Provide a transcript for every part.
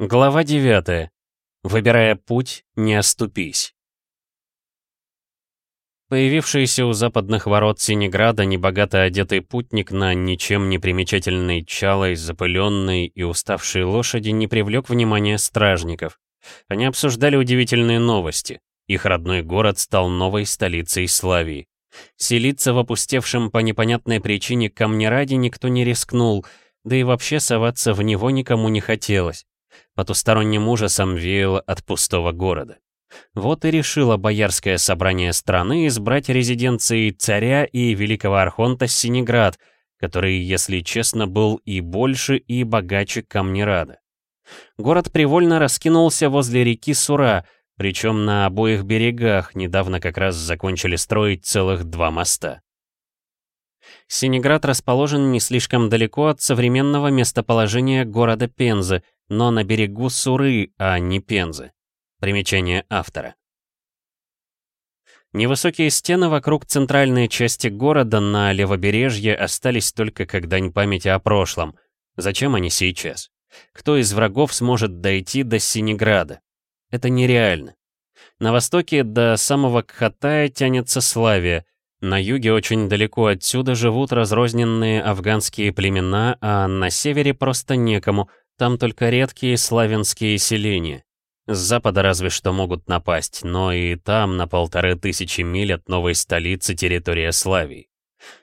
Глава 9. Выбирая путь, не оступись. Появившийся у западных ворот Синеграда небогато одетый путник на ничем не примечательной чалой, запыленной и уставшей лошади не привлек внимания стражников. Они обсуждали удивительные новости. Их родной город стал новой столицей Славии. Селиться в опустевшем по непонятной причине Камнераде никто не рискнул, да и вообще соваться в него никому не хотелось. Потусторонним ужасом веяло от пустого города. Вот и решило Боярское собрание страны избрать резиденцией царя и великого архонта Синеград, который, если честно, был и больше, и богаче Камнерада. Город привольно раскинулся возле реки Сура, причем на обоих берегах недавно как раз закончили строить целых два моста. Синеград расположен не слишком далеко от современного местоположения города Пензы, но на берегу Суры, а не Пензы. Примечание автора. Невысокие стены вокруг центральной части города на левобережье остались только как дань памяти о прошлом. Зачем они сейчас? Кто из врагов сможет дойти до Синеграда? Это нереально. На востоке до самого Кхатая тянется Славия, на юге очень далеко отсюда живут разрозненные афганские племена, а на севере просто некому, там только редкие славянские селения. С запада разве что могут напасть, но и там на полторы тысячи миль от новой столицы территория Славии.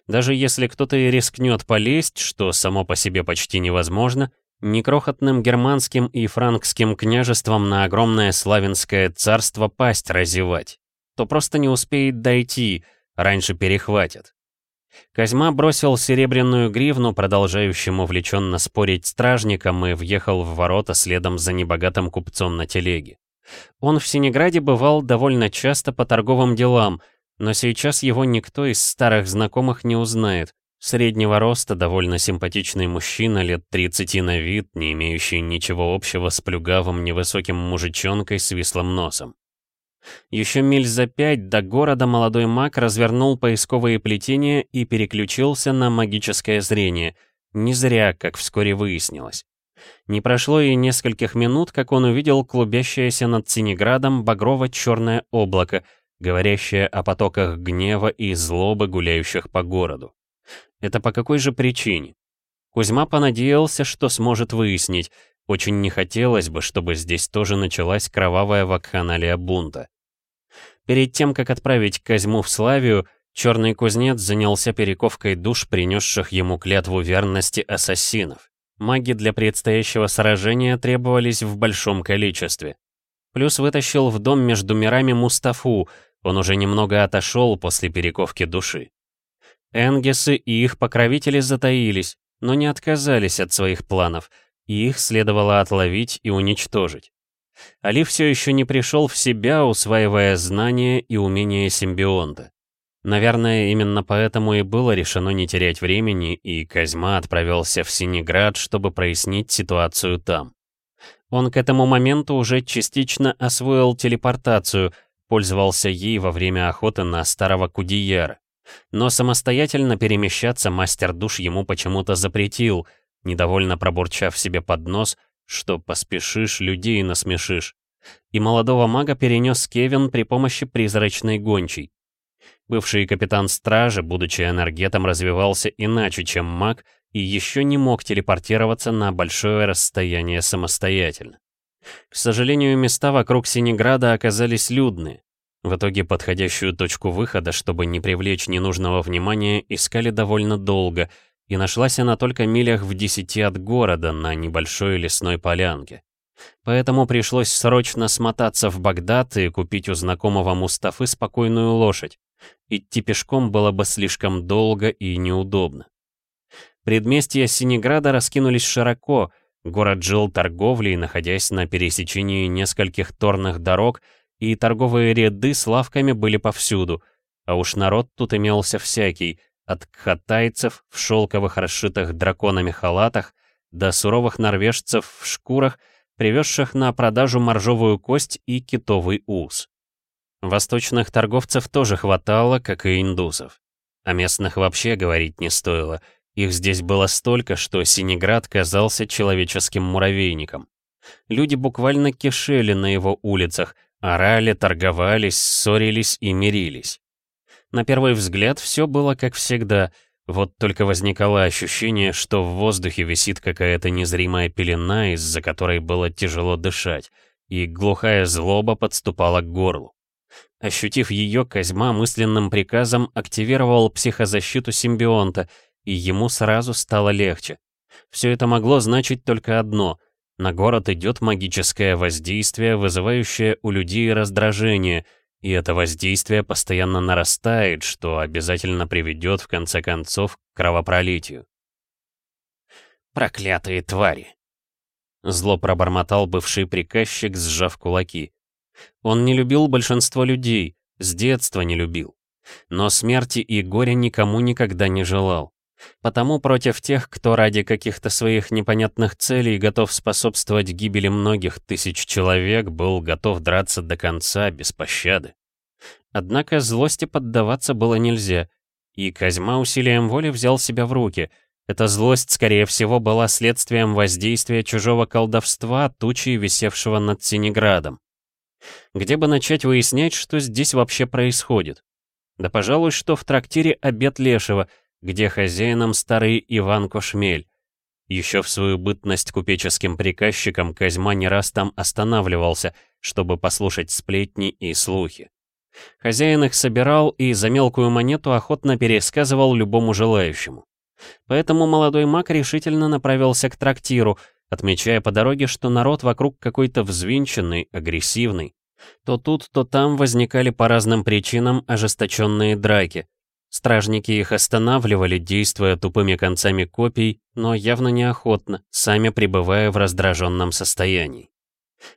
Даже если кто-то и рискнет полезть, что само по себе почти невозможно, некрохотным германским и франкским княжеством на огромное славянское царство пасть разевать, то просто не успеет дойти — Раньше перехватят. Козьма бросил серебряную гривну, продолжающему увлеченно спорить стражникам, и въехал в ворота следом за небогатым купцом на телеге. Он в Синеграде бывал довольно часто по торговым делам, но сейчас его никто из старых знакомых не узнает. Среднего роста, довольно симпатичный мужчина, лет 30 на вид, не имеющий ничего общего с плюгавым невысоким мужичонкой с вислым носом. Еще миль за пять до города молодой маг развернул поисковые плетения и переключился на магическое зрение. Не зря, как вскоре выяснилось. Не прошло и нескольких минут, как он увидел клубящееся над Синеградом багрово-черное облако, говорящее о потоках гнева и злобы, гуляющих по городу. Это по какой же причине? Кузьма понадеялся, что сможет выяснить, очень не хотелось бы, чтобы здесь тоже началась кровавая вакханалия бунта. Перед тем, как отправить Козьму в Славию, черный кузнец занялся перековкой душ, принесших ему клятву верности ассасинов. Маги для предстоящего сражения требовались в большом количестве. Плюс вытащил в дом между мирами Мустафу, он уже немного отошел после перековки души. Энгесы и их покровители затаились, но не отказались от своих планов — и их следовало отловить и уничтожить. Али все еще не пришел в себя, усваивая знания и умения симбионта. Наверное, именно поэтому и было решено не терять времени, и Козьма отправился в Синеград, чтобы прояснить ситуацию там. Он к этому моменту уже частично освоил телепортацию, пользовался ей во время охоты на старого Кудияра. Но самостоятельно перемещаться мастер душ ему почему-то запретил — недовольно пробурчав себе под нос, что поспешишь, людей насмешишь. И молодого мага перенес Кевин при помощи призрачной гончей. Бывший капитан стражи, будучи энергетом, развивался иначе, чем маг, и еще не мог телепортироваться на большое расстояние самостоятельно. К сожалению, места вокруг Синеграда оказались людные. В итоге подходящую точку выхода, чтобы не привлечь ненужного внимания, искали довольно долго — и нашлась она только милях в десяти от города на небольшой лесной полянке. Поэтому пришлось срочно смотаться в Багдад и купить у знакомого Мустафы спокойную лошадь. Идти пешком было бы слишком долго и неудобно. Предместья Синеграда раскинулись широко, город жил торговлей, находясь на пересечении нескольких торных дорог, и торговые ряды с лавками были повсюду, а уж народ тут имелся всякий — от кхатайцев в шелковых расшитых драконами халатах до суровых норвежцев в шкурах, привезших на продажу моржовую кость и китовый ус. Восточных торговцев тоже хватало, как и индусов. О местных вообще говорить не стоило. Их здесь было столько, что Синеград казался человеческим муравейником. Люди буквально кишели на его улицах, орали, торговались, ссорились и мирились. На первый взгляд все было как всегда, вот только возникало ощущение, что в воздухе висит какая-то незримая пелена, из-за которой было тяжело дышать, и глухая злоба подступала к горлу. Ощутив ее, Козьма мысленным приказом активировал психозащиту симбионта, и ему сразу стало легче. Все это могло значить только одно — на город идет магическое воздействие, вызывающее у людей раздражение, и это воздействие постоянно нарастает, что обязательно приведет в конце концов к кровопролитию. «Проклятые твари!» Зло пробормотал бывший приказчик, сжав кулаки. Он не любил большинство людей, с детства не любил. Но смерти и горя никому никогда не желал. Потому против тех, кто ради каких-то своих непонятных целей готов способствовать гибели многих тысяч человек, был готов драться до конца, без пощады. Однако злости поддаваться было нельзя, и Козьма усилием воли взял себя в руки. Эта злость, скорее всего, была следствием воздействия чужого колдовства, тучи, висевшего над Синеградом. Где бы начать выяснять, что здесь вообще происходит? Да, пожалуй, что в трактире обед Лешего — где хозяином старый Иван Кошмель. Еще в свою бытность купеческим приказчиком Козьма не раз там останавливался, чтобы послушать сплетни и слухи. Хозяин их собирал и за мелкую монету охотно пересказывал любому желающему. Поэтому молодой маг решительно направился к трактиру, отмечая по дороге, что народ вокруг какой-то взвинченный, агрессивный. То тут, то там возникали по разным причинам ожесточенные драки, Стражники их останавливали, действуя тупыми концами копий, но явно неохотно, сами пребывая в раздраженном состоянии.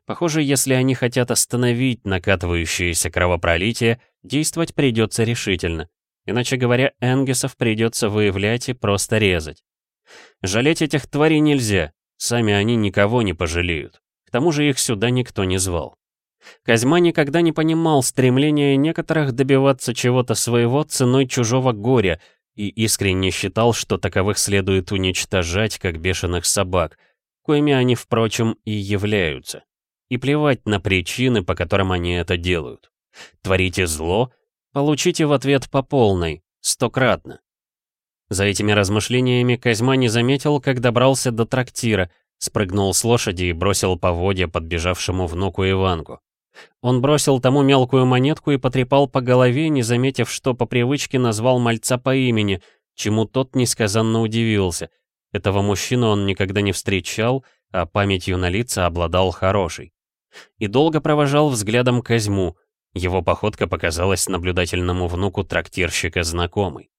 Похоже, если они хотят остановить накатывающееся кровопролитие, действовать придется решительно. Иначе говоря, энгесов придется выявлять и просто резать. Жалеть этих тварей нельзя, сами они никого не пожалеют. К тому же их сюда никто не звал. Козьма никогда не понимал стремления некоторых добиваться чего-то своего ценой чужого горя и искренне считал, что таковых следует уничтожать, как бешеных собак, коими они, впрочем, и являются. И плевать на причины, по которым они это делают. Творите зло, получите в ответ по полной, стократно. За этими размышлениями Козьма не заметил, как добрался до трактира, спрыгнул с лошади и бросил поводья подбежавшему внуку Иванку. Он бросил тому мелкую монетку и потрепал по голове, не заметив, что по привычке назвал мальца по имени, чему тот несказанно удивился. Этого мужчину он никогда не встречал, а памятью на лица обладал хорошей. И долго провожал взглядом Козьму. Его походка показалась наблюдательному внуку трактирщика знакомой.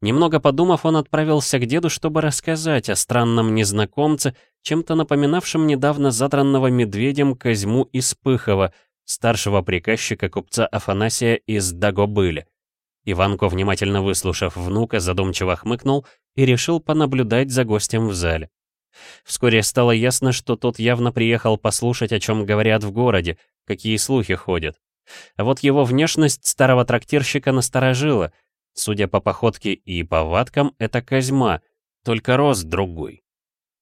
Немного подумав, он отправился к деду, чтобы рассказать о странном незнакомце, чем-то напоминавшем недавно задранного медведем Козьму из Пыхова, старшего приказчика купца Афанасия из Дагобыля. Иванко, внимательно выслушав внука, задумчиво хмыкнул и решил понаблюдать за гостем в зале. Вскоре стало ясно, что тот явно приехал послушать, о чем говорят в городе, какие слухи ходят. А вот его внешность старого трактирщика насторожила — Судя по походке и повадкам, это Козьма, только рост другой.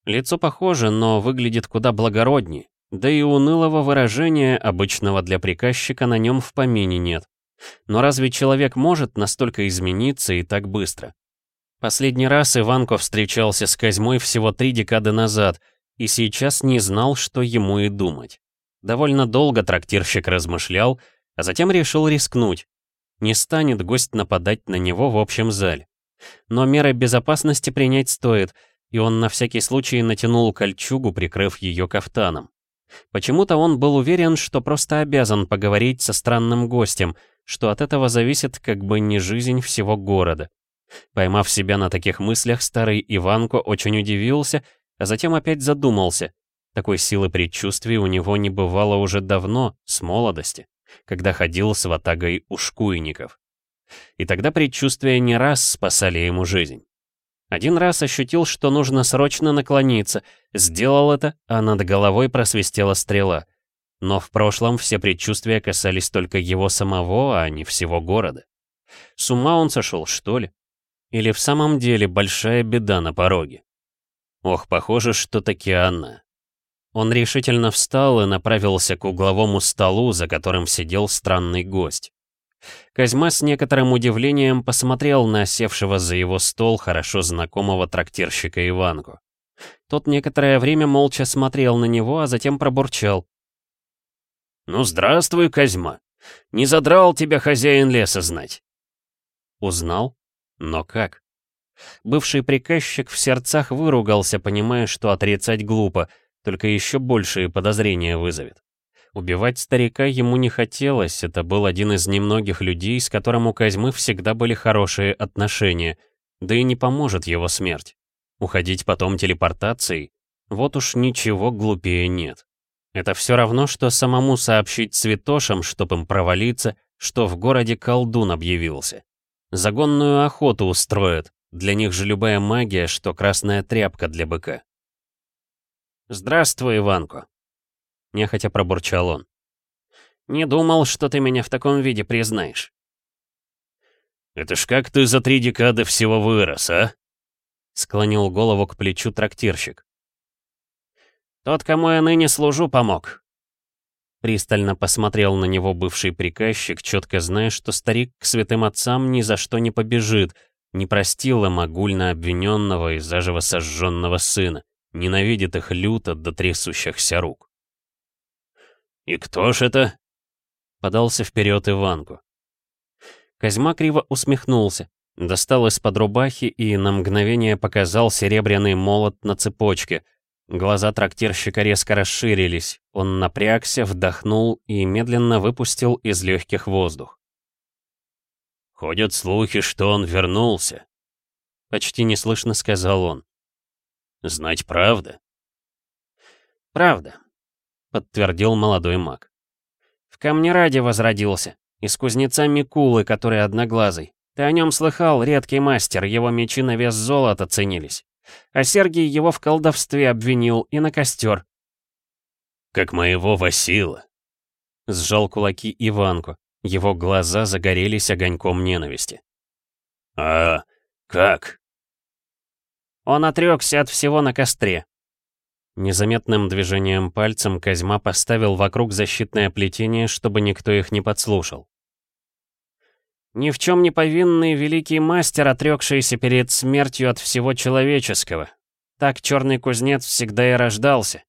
Лицо похоже, но выглядит куда благороднее, да и унылого выражения, обычного для приказчика, на нем в помине нет. Но разве человек может настолько измениться и так быстро? Последний раз Иванко встречался с Козьмой всего три декады назад, и сейчас не знал, что ему и думать. Довольно долго трактирщик размышлял, а затем решил рискнуть. Не станет гость нападать на него в общем зале. Но меры безопасности принять стоит, и он на всякий случай натянул кольчугу, прикрыв ее кафтаном. Почему-то он был уверен, что просто обязан поговорить со странным гостем, что от этого зависит как бы не жизнь всего города. Поймав себя на таких мыслях, старый Иванко очень удивился, а затем опять задумался. Такой силы предчувствий у него не бывало уже давно, с молодости когда ходил с ватагой ушкуйников. И тогда предчувствия не раз спасали ему жизнь. Один раз ощутил, что нужно срочно наклониться, сделал это, а над головой просвистела стрела. Но в прошлом все предчувствия касались только его самого, а не всего города. С ума он сошел, что ли? Или в самом деле большая беда на пороге? Ох, похоже, что таки она. Он решительно встал и направился к угловому столу, за которым сидел странный гость. Козьма с некоторым удивлением посмотрел на севшего за его стол хорошо знакомого трактирщика Иванку. Тот некоторое время молча смотрел на него, а затем пробурчал. «Ну, здравствуй, Козьма! Не задрал тебя хозяин леса знать!» Узнал? Но как? Бывший приказчик в сердцах выругался, понимая, что отрицать глупо, только еще большие подозрения вызовет. Убивать старика ему не хотелось, это был один из немногих людей, с которым у Козьмы всегда были хорошие отношения, да и не поможет его смерть. Уходить потом телепортацией? Вот уж ничего глупее нет. Это все равно, что самому сообщить святошам, чтоб им провалиться, что в городе колдун объявился. Загонную охоту устроят, для них же любая магия, что красная тряпка для быка. «Здравствуй, Иванко», — нехотя пробурчал он. «Не думал, что ты меня в таком виде признаешь». «Это ж как ты за три декады всего вырос, а?» Склонил голову к плечу трактирщик. «Тот, кому я ныне служу, помог». Пристально посмотрел на него бывший приказчик, четко зная, что старик к святым отцам ни за что не побежит, не простил им обвиненного и заживо сожженного сына, ненавидит их люто до трясущихся рук. «И кто ж это?» Подался вперед Иванку. Козьма криво усмехнулся, Достал из-под рубахи и на мгновение показал серебряный молот на цепочке. Глаза трактирщика резко расширились. Он напрягся, вдохнул и медленно выпустил из легких воздух. «Ходят слухи, что он вернулся», — почти неслышно сказал он. «Знать правда?» «Правда», — подтвердил молодой маг. «В камне ради возродился, из кузнеца Микулы, который одноглазый. Ты о нем слыхал, редкий мастер, его мечи на вес золота ценились. А Сергий его в колдовстве обвинил и на костер. «Как моего Васила!» Сжал кулаки Иванку. Его глаза загорелись огоньком ненависти. «А как?» Он отрекся от всего на костре. Незаметным движением пальцем Козьма поставил вокруг защитное плетение, чтобы никто их не подслушал. Ни в чем не повинный великий мастер, отрекшийся перед смертью от всего человеческого. Так черный кузнец всегда и рождался.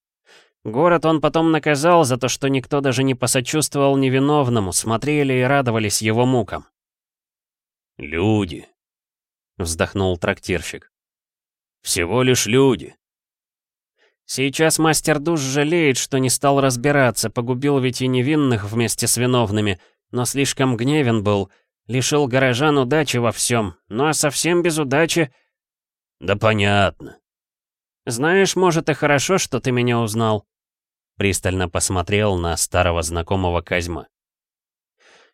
Город он потом наказал за то, что никто даже не посочувствовал невиновному, смотрели и радовались его мукам. «Люди», — вздохнул трактирщик. «Всего лишь люди». Сейчас мастер душ жалеет, что не стал разбираться, погубил ведь и невинных вместе с виновными, но слишком гневен был — Лишил горожан удачи во всем, ну а совсем без удачи... Да понятно. Знаешь, может и хорошо, что ты меня узнал. Пристально посмотрел на старого знакомого Козьма.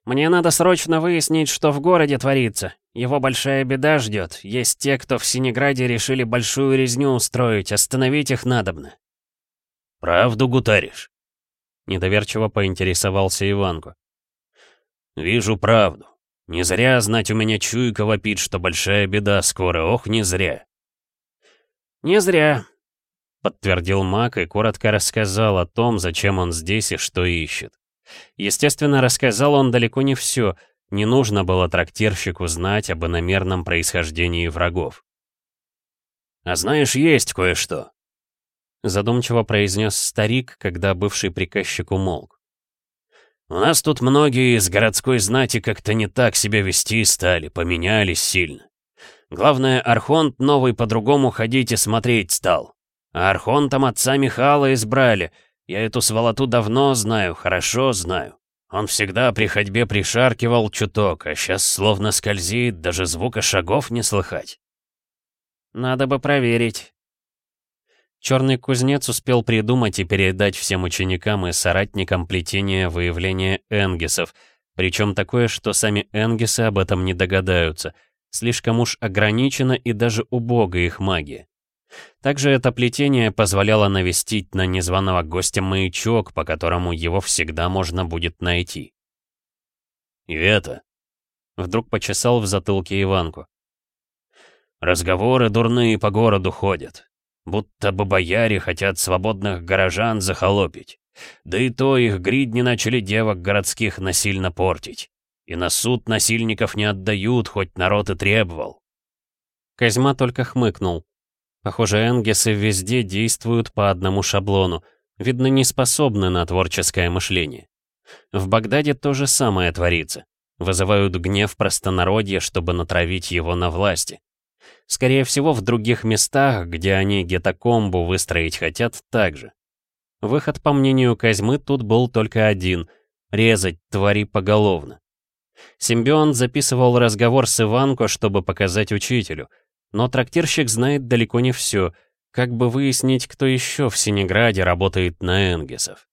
Мне надо срочно выяснить, что в городе творится. Его большая беда ждет. Есть те, кто в Синеграде решили большую резню устроить, остановить их надобно. Правду гутаришь? Недоверчиво поинтересовался Иванку. Вижу правду. Не зря знать у меня чуйка вопит, что большая беда скоро, ох, не зря. Не зря, подтвердил маг и коротко рассказал о том, зачем он здесь и что ищет. Естественно, рассказал он далеко не все, не нужно было трактирщику знать об иномерном происхождении врагов. «А знаешь, есть кое-что», — задумчиво произнес старик, когда бывший приказчик умолк. У нас тут многие из городской знати как-то не так себя вести стали, поменялись сильно. Главное, Архонт новый по-другому ходить и смотреть стал. А Архонтом отца Михала избрали. Я эту сволоту давно знаю, хорошо знаю. Он всегда при ходьбе пришаркивал чуток, а сейчас словно скользит, даже звука шагов не слыхать. Надо бы проверить. Черный кузнец успел придумать и передать всем ученикам и соратникам плетение выявления энгисов, причем такое, что сами энгисы об этом не догадаются. Слишком уж ограничена и даже убога их магия. Также это плетение позволяло навестить на незваного гостя маячок, по которому его всегда можно будет найти. «И это?» Вдруг почесал в затылке Иванку. «Разговоры дурные по городу ходят. Будто бы бояре хотят свободных горожан захолопить. Да и то их гридни начали девок городских насильно портить. И на суд насильников не отдают, хоть народ и требовал. Козьма только хмыкнул. Похоже, энгесы везде действуют по одному шаблону, видно, не способны на творческое мышление. В Багдаде то же самое творится. Вызывают гнев простонародья, чтобы натравить его на власти. Скорее всего, в других местах, где они гетокомбу выстроить хотят, также. Выход, по мнению Козьмы, тут был только один — резать твари поголовно. Симбион записывал разговор с Иванко, чтобы показать учителю. Но трактирщик знает далеко не все, как бы выяснить, кто еще в Синеграде работает на Энгесов.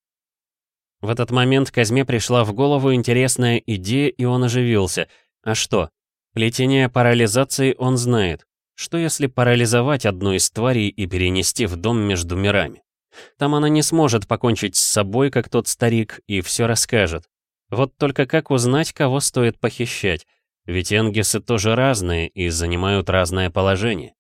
В этот момент Казьме пришла в голову интересная идея, и он оживился. А что? Плетение парализации он знает. Что если парализовать одну из тварей и перенести в дом между мирами? Там она не сможет покончить с собой, как тот старик, и все расскажет. Вот только как узнать, кого стоит похищать? Ведь энгисы тоже разные и занимают разное положение.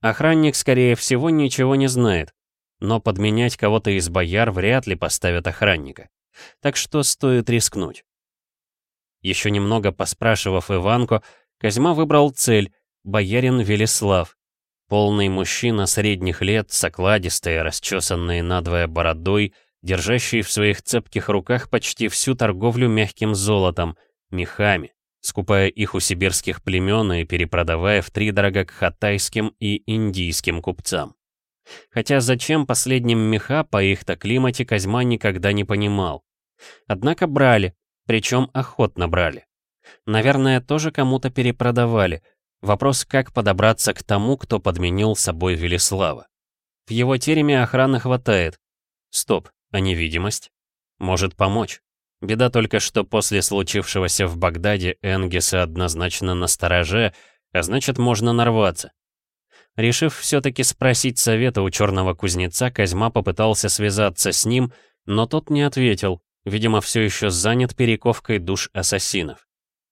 Охранник, скорее всего, ничего не знает. Но подменять кого-то из бояр вряд ли поставят охранника. Так что стоит рискнуть. Еще немного поспрашивав Иванку, Козьма выбрал цель — боярин Велеслав. Полный мужчина средних лет, с расчесанной надвое бородой, держащий в своих цепких руках почти всю торговлю мягким золотом, мехами, скупая их у сибирских племен и перепродавая втридорога к хатайским и индийским купцам. Хотя зачем последним меха по их-то климате Козьма никогда не понимал. Однако брали, причем охотно брали. Наверное, тоже кому-то перепродавали. Вопрос, как подобраться к тому, кто подменил собой Велеслава. В его тереме охраны хватает. Стоп, а невидимость? Может помочь. Беда только, что после случившегося в Багдаде Энгисы однозначно на стороже, а значит, можно нарваться. Решив все-таки спросить совета у черного кузнеца, Козьма попытался связаться с ним, но тот не ответил, видимо, все еще занят перековкой душ ассасинов.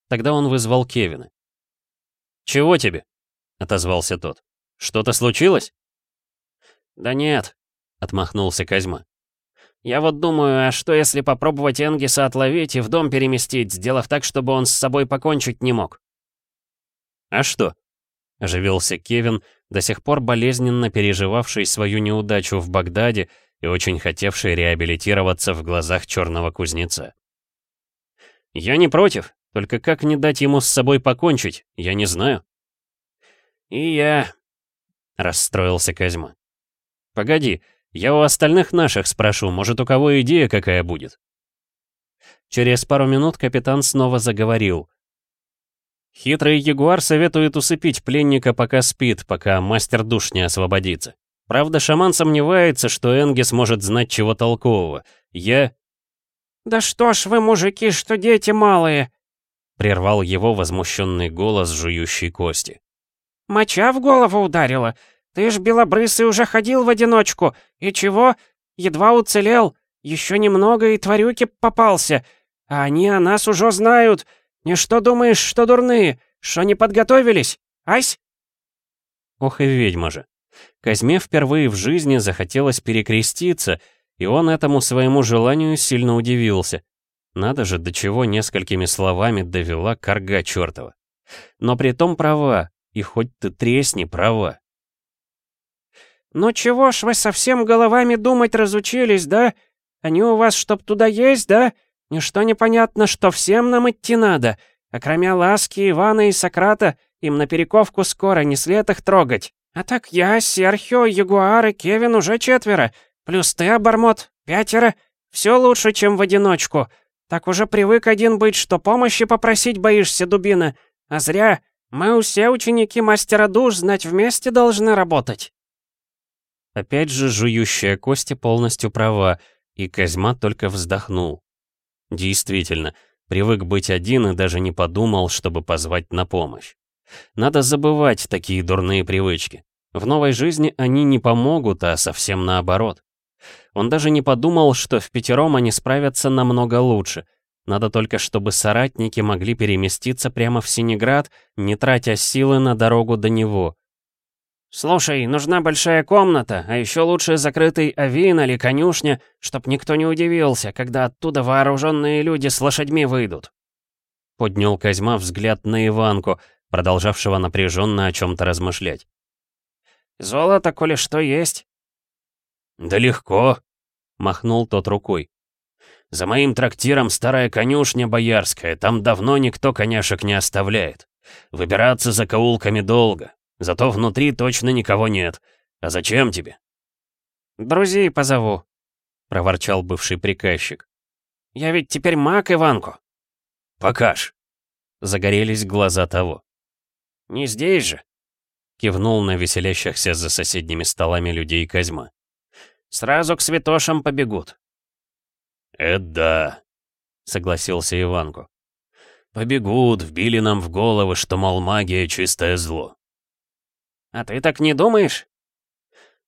Тогда он вызвал Кевина. «Чего тебе?» — отозвался тот. «Что-то случилось?» «Да нет», — отмахнулся Козьма. «Я вот думаю, а что если попробовать Энгиса отловить и в дом переместить, сделав так, чтобы он с собой покончить не мог?» «А что?» — оживился Кевин, до сих пор болезненно переживавший свою неудачу в Багдаде и очень хотевший реабилитироваться в глазах черного кузнеца. «Я не против, только как не дать ему с собой покончить, я не знаю». «И я...» — расстроился Козьма. «Погоди, я у остальных наших спрошу, может, у кого идея какая будет?» Через пару минут капитан снова заговорил — Хитрый ягуар советует усыпить пленника, пока спит, пока мастер душ не освободится. Правда, шаман сомневается, что Энгис может знать чего толкового. Я... «Да что ж вы, мужики, что дети малые!» Прервал его возмущенный голос жующей кости. «Моча в голову ударила. Ты ж, белобрысый, уже ходил в одиночку. И чего? Едва уцелел. Еще немного и тварюки попался. А они о нас уже знают. «Не что думаешь, что дурные? Что не подготовились? Ась?» Ох и ведьма же. Казьме впервые в жизни захотелось перекреститься, и он этому своему желанию сильно удивился. Надо же, до чего несколькими словами довела корга чертова. Но при том права, и хоть ты тресни, права. «Ну чего ж вы совсем головами думать разучились, да? Они у вас чтоб туда есть, да? Ничто непонятно, что всем нам идти надо. А кроме ласки Ивана и Сократа, им на перековку скоро, не след их трогать. А так я, Серхио, Ягуар и Кевин уже четверо. Плюс ты, Обормот, пятеро. Все лучше, чем в одиночку. Так уже привык один быть, что помощи попросить боишься, дубина. А зря. Мы все ученики мастера душ знать вместе должны работать. Опять же, жующая Кости полностью права, и Козьма только вздохнул. Действительно, привык быть один и даже не подумал, чтобы позвать на помощь. Надо забывать такие дурные привычки. В новой жизни они не помогут, а совсем наоборот. Он даже не подумал, что в пятером они справятся намного лучше. Надо только, чтобы соратники могли переместиться прямо в Синеград, не тратя силы на дорогу до него. «Слушай, нужна большая комната, а еще лучше закрытый авин или конюшня, чтоб никто не удивился, когда оттуда вооруженные люди с лошадьми выйдут». Поднял Козьма взгляд на Иванку, продолжавшего напряженно о чем-то размышлять. «Золото, коли что есть?» «Да легко», — махнул тот рукой. «За моим трактиром старая конюшня боярская, там давно никто коняшек не оставляет. Выбираться за каулками долго, Зато внутри точно никого нет. А зачем тебе?» «Друзей позову», — проворчал бывший приказчик. «Я ведь теперь маг Иванку». «Покаж». Загорелись глаза того. «Не здесь же», — кивнул на веселящихся за соседними столами людей Козьма. «Сразу к святошам побегут». «Это да», — согласился Иванку. «Побегут, вбили нам в головы, что, мол, магия — чистое зло. «А ты так не думаешь?»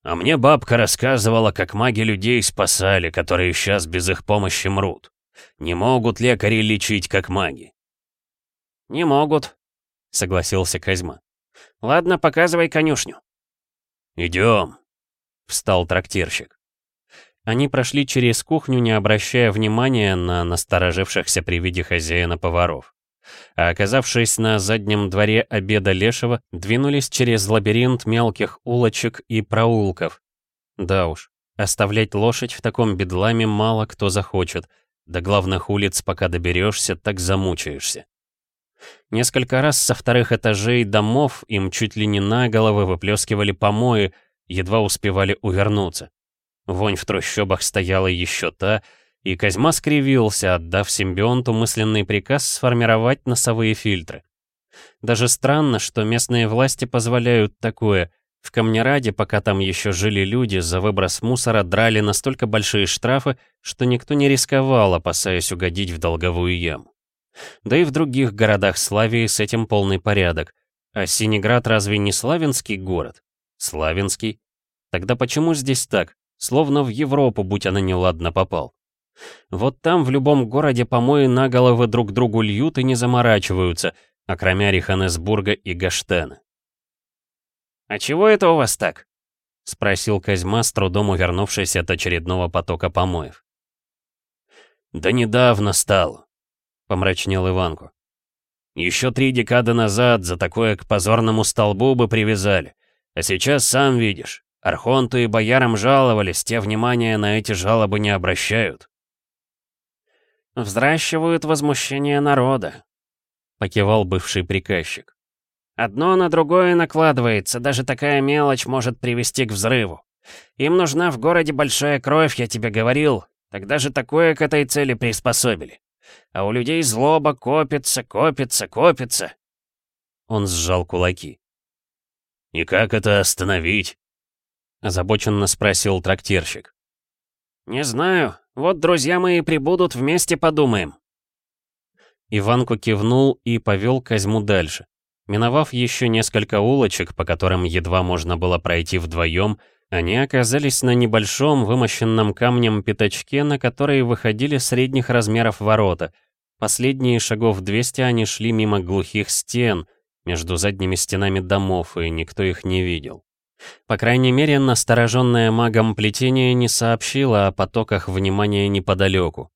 А мне бабка рассказывала, как маги людей спасали, которые сейчас без их помощи мрут. Не могут лекари лечить, как маги. «Не могут», — согласился Козьма. «Ладно, показывай конюшню». «Идем», — встал трактирщик. Они прошли через кухню, не обращая внимания на насторожившихся при виде хозяина поваров а оказавшись на заднем дворе обеда Лешего, двинулись через лабиринт мелких улочек и проулков. Да уж, оставлять лошадь в таком бедламе мало кто захочет, до главных улиц пока доберешься, так замучаешься. Несколько раз со вторых этажей домов им чуть ли не на головы выплескивали помои, едва успевали увернуться. Вонь в трущобах стояла еще та, и Козьма скривился, отдав симбионту мысленный приказ сформировать носовые фильтры. Даже странно, что местные власти позволяют такое. В Камнераде, пока там еще жили люди, за выброс мусора драли настолько большие штрафы, что никто не рисковал, опасаясь угодить в долговую яму. Да и в других городах Славии с этим полный порядок. А Синеград разве не славянский город? Славянский? Тогда почему здесь так? Словно в Европу, будь она неладно попал. Вот там в любом городе помои на головы друг другу льют и не заморачиваются, окромя Риханесбурга и Гаштена. «А чего это у вас так?» — спросил Козьма, с трудом увернувшись от очередного потока помоев. «Да недавно стало», — помрачнел Иванку. «Еще три декады назад за такое к позорному столбу бы привязали, а сейчас сам видишь, Архонту и боярам жаловались, те внимания на эти жалобы не обращают». «Взращивают возмущение народа», — покивал бывший приказчик. «Одно на другое накладывается, даже такая мелочь может привести к взрыву. Им нужна в городе большая кровь, я тебе говорил, тогда же такое к этой цели приспособили. А у людей злоба копится, копится, копится». Он сжал кулаки. «И как это остановить?» — озабоченно спросил трактирщик. «Не знаю, вот друзья мои прибудут, вместе подумаем». Иванку кивнул и повел Козьму дальше. Миновав еще несколько улочек, по которым едва можно было пройти вдвоем, они оказались на небольшом вымощенном камнем пятачке, на который выходили средних размеров ворота. Последние шагов 200 они шли мимо глухих стен, между задними стенами домов, и никто их не видел. По крайней мере, настороженное магом плетение не сообщило о потоках внимания неподалеку.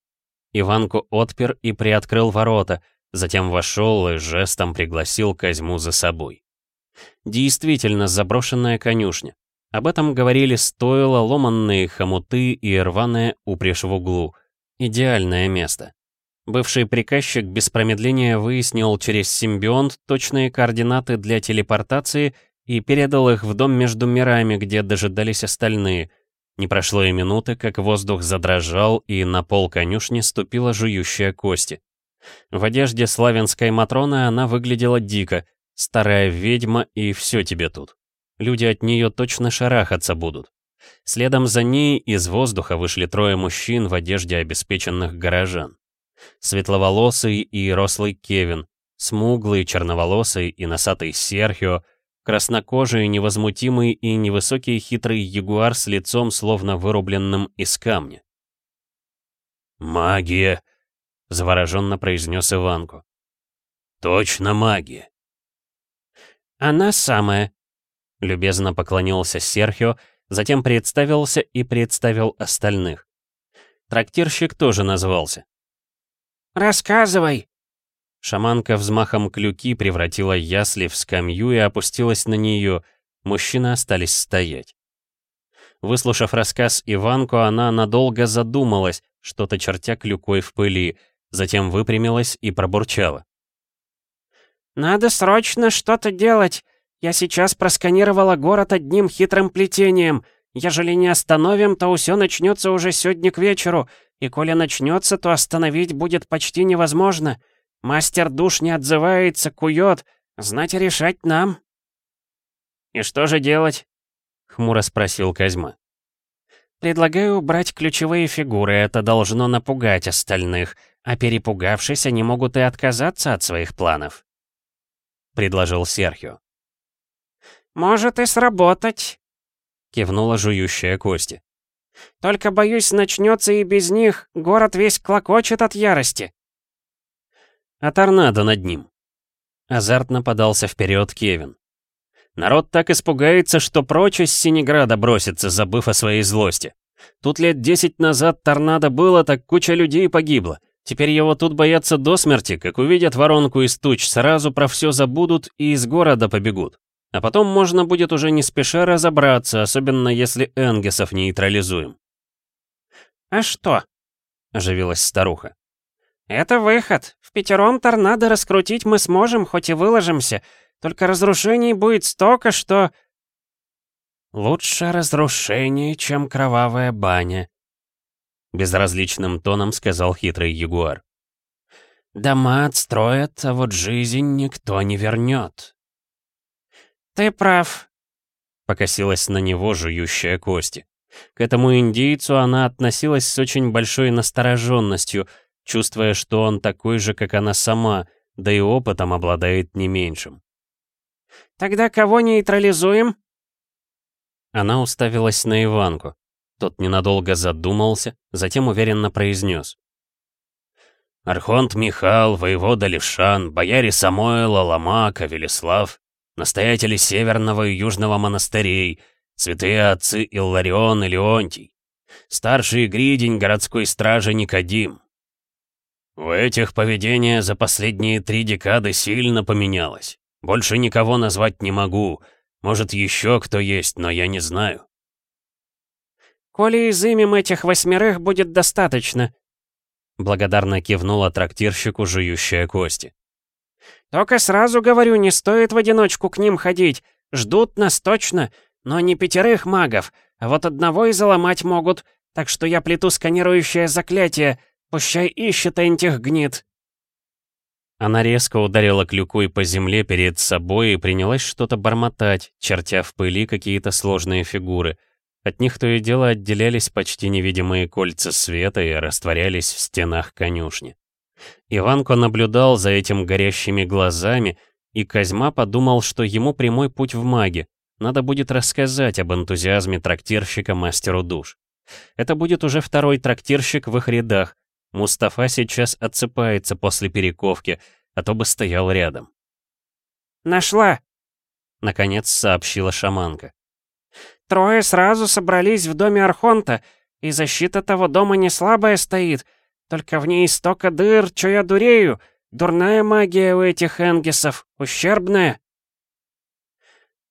Иванку отпер и приоткрыл ворота, затем вошел и жестом пригласил Козьму за собой. Действительно, заброшенная конюшня. Об этом говорили стоило, ломанные хомуты и рваная упряжь в углу. Идеальное место. Бывший приказчик без промедления выяснил через симбионт точные координаты для телепортации и передал их в дом между мирами, где дожидались остальные. Не прошло и минуты, как воздух задрожал, и на пол конюшни ступила жующая кости. В одежде славянской Матроны она выглядела дико, старая ведьма, и все тебе тут. Люди от нее точно шарахаться будут. Следом за ней из воздуха вышли трое мужчин в одежде обеспеченных горожан. Светловолосый и рослый Кевин, смуглый, черноволосый и носатый Серхио — Краснокожий, невозмутимый и невысокий хитрый ягуар с лицом, словно вырубленным из камня. «Магия!» — завороженно произнес Иванку. «Точно магия!» «Она самая!» Любезно поклонился Серхио, затем представился и представил остальных. Трактирщик тоже назвался. «Рассказывай!» Шаманка взмахом клюки превратила ясли в скамью и опустилась на нее. Мужчины остались стоять. Выслушав рассказ Иванку, она надолго задумалась, что-то чертя клюкой в пыли, затем выпрямилась и пробурчала. «Надо срочно что-то делать. Я сейчас просканировала город одним хитрым плетением. Ежели не остановим, то все начнется уже сегодня к вечеру, и коли начнется, то остановить будет почти невозможно. Мастер душ не отзывается, кует. Знать решать нам». «И что же делать?» — хмуро спросил Козьма. «Предлагаю убрать ключевые фигуры, это должно напугать остальных, а перепугавшись, они могут и отказаться от своих планов», — предложил Серхио. «Может и сработать», — кивнула жующая Кости. «Только, боюсь, начнется и без них, город весь клокочет от ярости». «А торнадо над ним?» Азартно подался вперед Кевин. Народ так испугается, что прочь из Синеграда бросится, забыв о своей злости. Тут лет десять назад торнадо было, так куча людей погибла. Теперь его тут боятся до смерти, как увидят воронку из туч, сразу про все забудут и из города побегут. А потом можно будет уже не спеша разобраться, особенно если энгесов нейтрализуем. «А что?» — оживилась старуха. «Это выход. В пятером торнадо раскрутить мы сможем, хоть и выложимся. Только разрушений будет столько, что...» «Лучше разрушение, чем кровавая баня», — безразличным тоном сказал хитрый ягуар. «Дома отстроят, а вот жизнь никто не вернет». «Ты прав», — покосилась на него жующая кости. К этому индейцу она относилась с очень большой настороженностью, чувствуя, что он такой же, как она сама, да и опытом обладает не меньшим. «Тогда кого нейтрализуем?» Она уставилась на Иванку. Тот ненадолго задумался, затем уверенно произнес. «Архонт Михал, воевода Левшан, бояре Самоэла, Ломака, Велислав, настоятели Северного и Южного монастырей, святые отцы Илларион и Леонтий, старший Гридень городской стражи Никодим. У этих поведение за последние три декады сильно поменялось. Больше никого назвать не могу. Может, еще кто есть, но я не знаю. «Коли изымем этих восьмерых, будет достаточно», — благодарно кивнула трактирщику жующая кости. «Только сразу говорю, не стоит в одиночку к ним ходить. Ждут нас точно, но не пятерых магов, а вот одного и заломать могут, так что я плету сканирующее заклятие. Пущай ищет этих гнит». Она резко ударила клюкой по земле перед собой и принялась что-то бормотать, чертя в пыли какие-то сложные фигуры. От них то и дело отделялись почти невидимые кольца света и растворялись в стенах конюшни. Иванко наблюдал за этим горящими глазами, и Козьма подумал, что ему прямой путь в маги. Надо будет рассказать об энтузиазме трактирщика мастеру душ. Это будет уже второй трактирщик в их рядах. Мустафа сейчас отсыпается после перековки, а то бы стоял рядом. «Нашла!» — наконец сообщила шаманка. «Трое сразу собрались в доме Архонта, и защита того дома не слабая стоит — только в ней столько дыр, что я дурею. Дурная магия у этих энгисов, ущербная.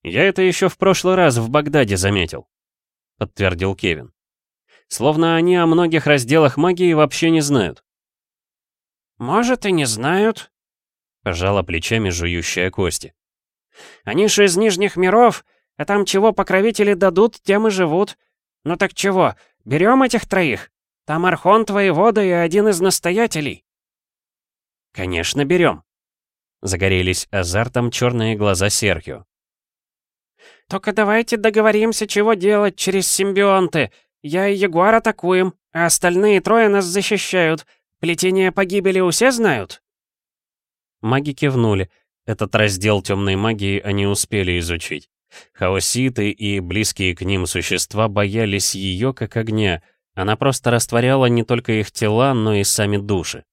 Я это еще в прошлый раз в Багдаде заметил, подтвердил Кевин. Словно они о многих разделах магии вообще не знают. Может, и не знают, пожала плечами жующая кости. Они же из нижних миров, а там чего покровители дадут, тем и живут. Ну так чего, берем этих троих? Там Архонт воевода и один из настоятелей». «Конечно, берем». Загорелись азартом черные глаза Серхио. «Только давайте договоримся, чего делать через симбионты. Я и Ягуар атакуем, а остальные трое нас защищают. Плетение погибели все знают?» Маги кивнули. Этот раздел темной магии они успели изучить. Хаоситы и близкие к ним существа боялись ее как огня — она просто растворяла не только их тела, но и сами души.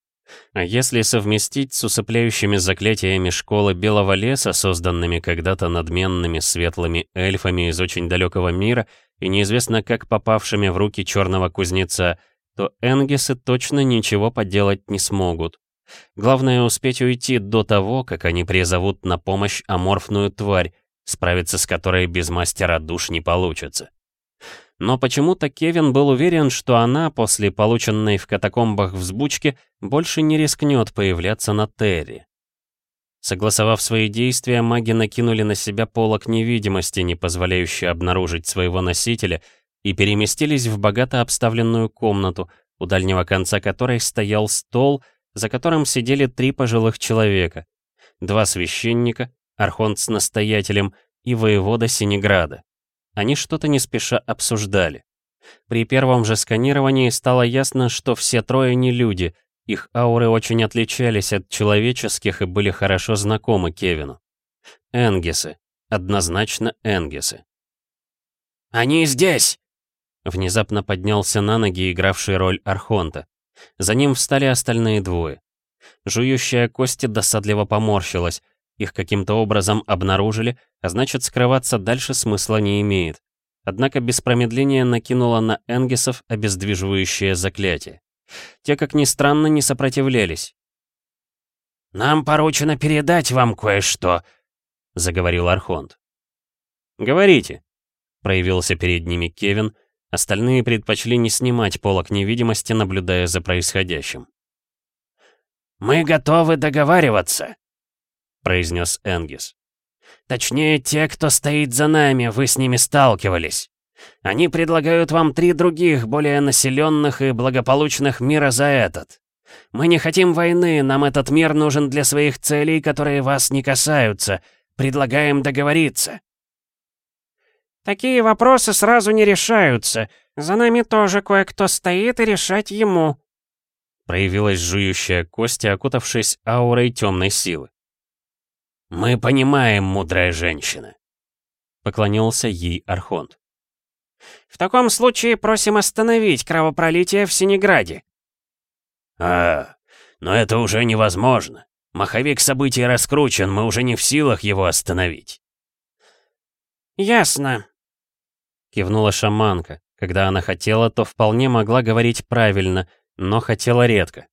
А если совместить с усыпляющими заклятиями школы Белого Леса, созданными когда-то надменными светлыми эльфами из очень далекого мира и неизвестно как попавшими в руки черного кузнеца, то энгисы точно ничего поделать не смогут. Главное успеть уйти до того, как они призовут на помощь аморфную тварь, справиться с которой без мастера душ не получится. Но почему-то Кевин был уверен, что она, после полученной в катакомбах взбучки, больше не рискнет появляться на Терри. Согласовав свои действия, маги накинули на себя полок невидимости, не позволяющий обнаружить своего носителя, и переместились в богато обставленную комнату, у дальнего конца которой стоял стол, за которым сидели три пожилых человека. Два священника, архонт с настоятелем и воевода Синеграда. Они что-то не спеша обсуждали. При первом же сканировании стало ясно, что все трое не люди, их ауры очень отличались от человеческих и были хорошо знакомы Кевину. Энгисы. Однозначно Энгисы. «Они здесь!» Внезапно поднялся на ноги игравший роль Архонта. За ним встали остальные двое. Жующая кости досадливо поморщилась, их каким-то образом обнаружили, а значит скрываться дальше смысла не имеет. Однако без промедления накинула на Энгисов обездвиживающее заклятие. Те, как ни странно, не сопротивлялись. «Нам поручено передать вам кое-что», — заговорил Архонт. «Говорите», — проявился перед ними Кевин, остальные предпочли не снимать полок невидимости, наблюдая за происходящим. «Мы готовы договариваться», произнес Энгис. «Точнее, те, кто стоит за нами, вы с ними сталкивались. Они предлагают вам три других, более населенных и благополучных мира за этот. Мы не хотим войны, нам этот мир нужен для своих целей, которые вас не касаются. Предлагаем договориться». «Такие вопросы сразу не решаются. За нами тоже кое-кто стоит, и решать ему», проявилась жующая кость, окутавшись аурой темной силы. «Мы понимаем, мудрая женщина», — поклонился ей Архонт. «В таком случае просим остановить кровопролитие в Синеграде». «А, но это уже невозможно. Маховик событий раскручен, мы уже не в силах его остановить». «Ясно», — кивнула шаманка. Когда она хотела, то вполне могла говорить правильно, но хотела редко.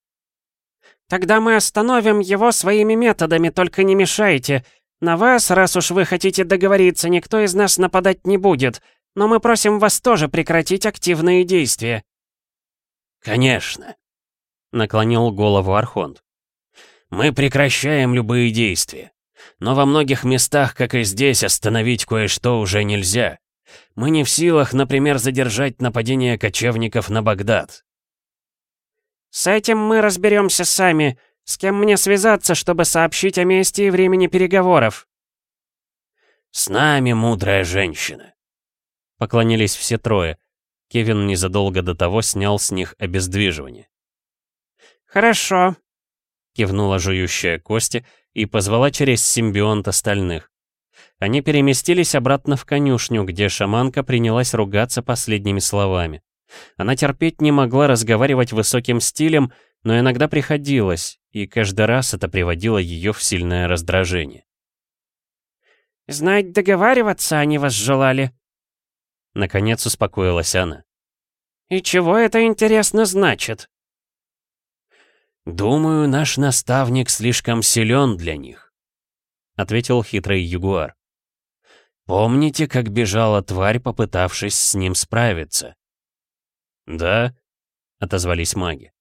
Тогда мы остановим его своими методами, только не мешайте. На вас, раз уж вы хотите договориться, никто из нас нападать не будет. Но мы просим вас тоже прекратить активные действия». «Конечно», — наклонил голову Архонт. «Мы прекращаем любые действия. Но во многих местах, как и здесь, остановить кое-что уже нельзя. Мы не в силах, например, задержать нападение кочевников на Багдад. «С этим мы разберемся сами. С кем мне связаться, чтобы сообщить о месте и времени переговоров?» «С нами, мудрая женщина!» Поклонились все трое. Кевин незадолго до того снял с них обездвиживание. «Хорошо», — кивнула жующая кости и позвала через симбионт остальных. Они переместились обратно в конюшню, где шаманка принялась ругаться последними словами. Она терпеть не могла разговаривать высоким стилем, но иногда приходилось, и каждый раз это приводило ее в сильное раздражение. «Знать договариваться они вас желали?» Наконец успокоилась она. «И чего это, интересно, значит?» «Думаю, наш наставник слишком силен для них», — ответил хитрый ягуар. «Помните, как бежала тварь, попытавшись с ним справиться?» «Да?» — отозвались маги.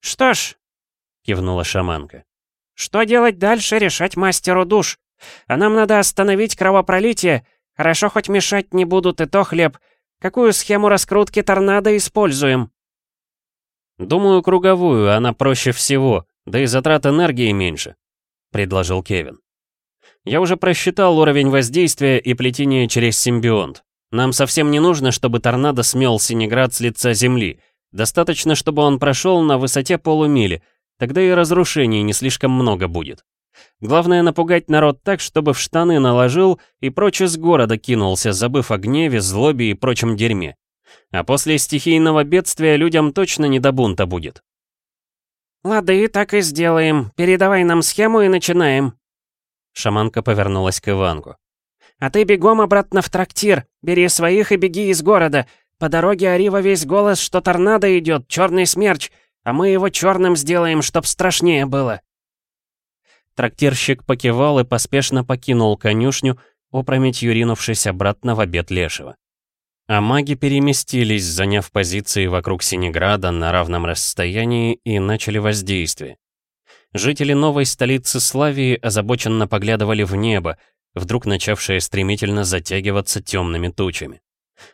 «Что ж», — кивнула шаманка, — «что делать дальше, решать мастеру душ. А нам надо остановить кровопролитие. Хорошо, хоть мешать не будут, и то хлеб. Какую схему раскрутки торнадо используем?» «Думаю, круговую, она проще всего, да и затрат энергии меньше», — предложил Кевин. «Я уже просчитал уровень воздействия и плетения через симбионт. Нам совсем не нужно, чтобы торнадо смел Синеград с лица земли. Достаточно, чтобы он прошел на высоте полумили. Тогда и разрушений не слишком много будет. Главное напугать народ так, чтобы в штаны наложил и прочь из города кинулся, забыв о гневе, злобе и прочем дерьме. А после стихийного бедствия людям точно не до бунта будет. «Лады, так и сделаем. Передавай нам схему и начинаем». Шаманка повернулась к Ивангу. «А ты бегом обратно в трактир. Бери своих и беги из города. По дороге ори во весь голос, что торнадо идет, черный смерч, а мы его черным сделаем, чтоб страшнее было». Трактирщик покивал и поспешно покинул конюшню, опрометью ринувшись обратно в обед Лешего. А маги переместились, заняв позиции вокруг Синеграда на равном расстоянии и начали воздействие. Жители новой столицы Славии озабоченно поглядывали в небо, вдруг начавшее стремительно затягиваться темными тучами.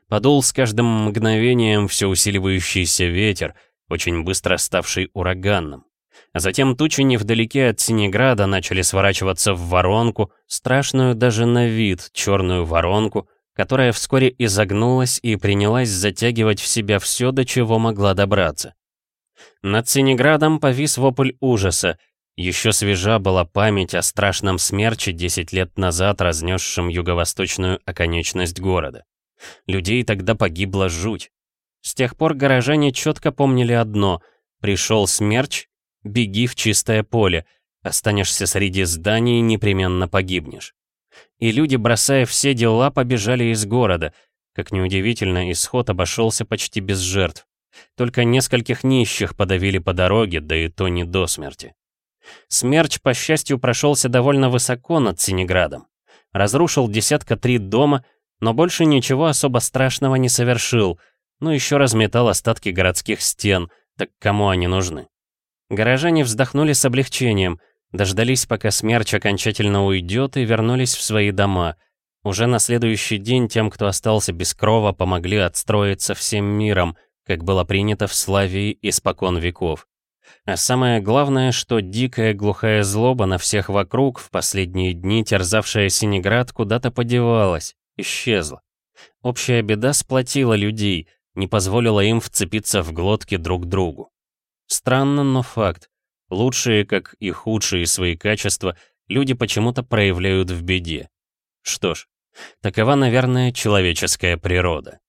Подул с каждым мгновением все усиливающийся ветер, очень быстро ставший ураганным. Затем тучи невдалеке от Синеграда начали сворачиваться в воронку, страшную даже на вид черную воронку, которая вскоре изогнулась и принялась затягивать в себя все, до чего могла добраться. Над Синеградом повис вопль ужаса. Еще свежа была память о страшном смерче 10 лет назад, разнесшем юго-восточную оконечность города. Людей тогда погибла жуть. С тех пор горожане четко помнили одно — пришел смерч, беги в чистое поле, останешься среди зданий, непременно погибнешь. И люди, бросая все дела, побежали из города. Как неудивительно, исход обошелся почти без жертв. Только нескольких нищих подавили по дороге, да и то не до смерти. Смерч, по счастью, прошелся довольно высоко над Синеградом. Разрушил десятка три дома, но больше ничего особо страшного не совершил, ну еще разметал остатки городских стен, так кому они нужны? Горожане вздохнули с облегчением, дождались, пока смерч окончательно уйдет, и вернулись в свои дома. Уже на следующий день тем, кто остался без крова, помогли отстроиться всем миром, как было принято в Славии испокон веков. А самое главное, что дикая глухая злоба на всех вокруг, в последние дни терзавшая Синеград, куда-то подевалась, исчезла. Общая беда сплотила людей, не позволила им вцепиться в глотки друг другу. Странно, но факт. Лучшие, как и худшие свои качества, люди почему-то проявляют в беде. Что ж, такова, наверное, человеческая природа.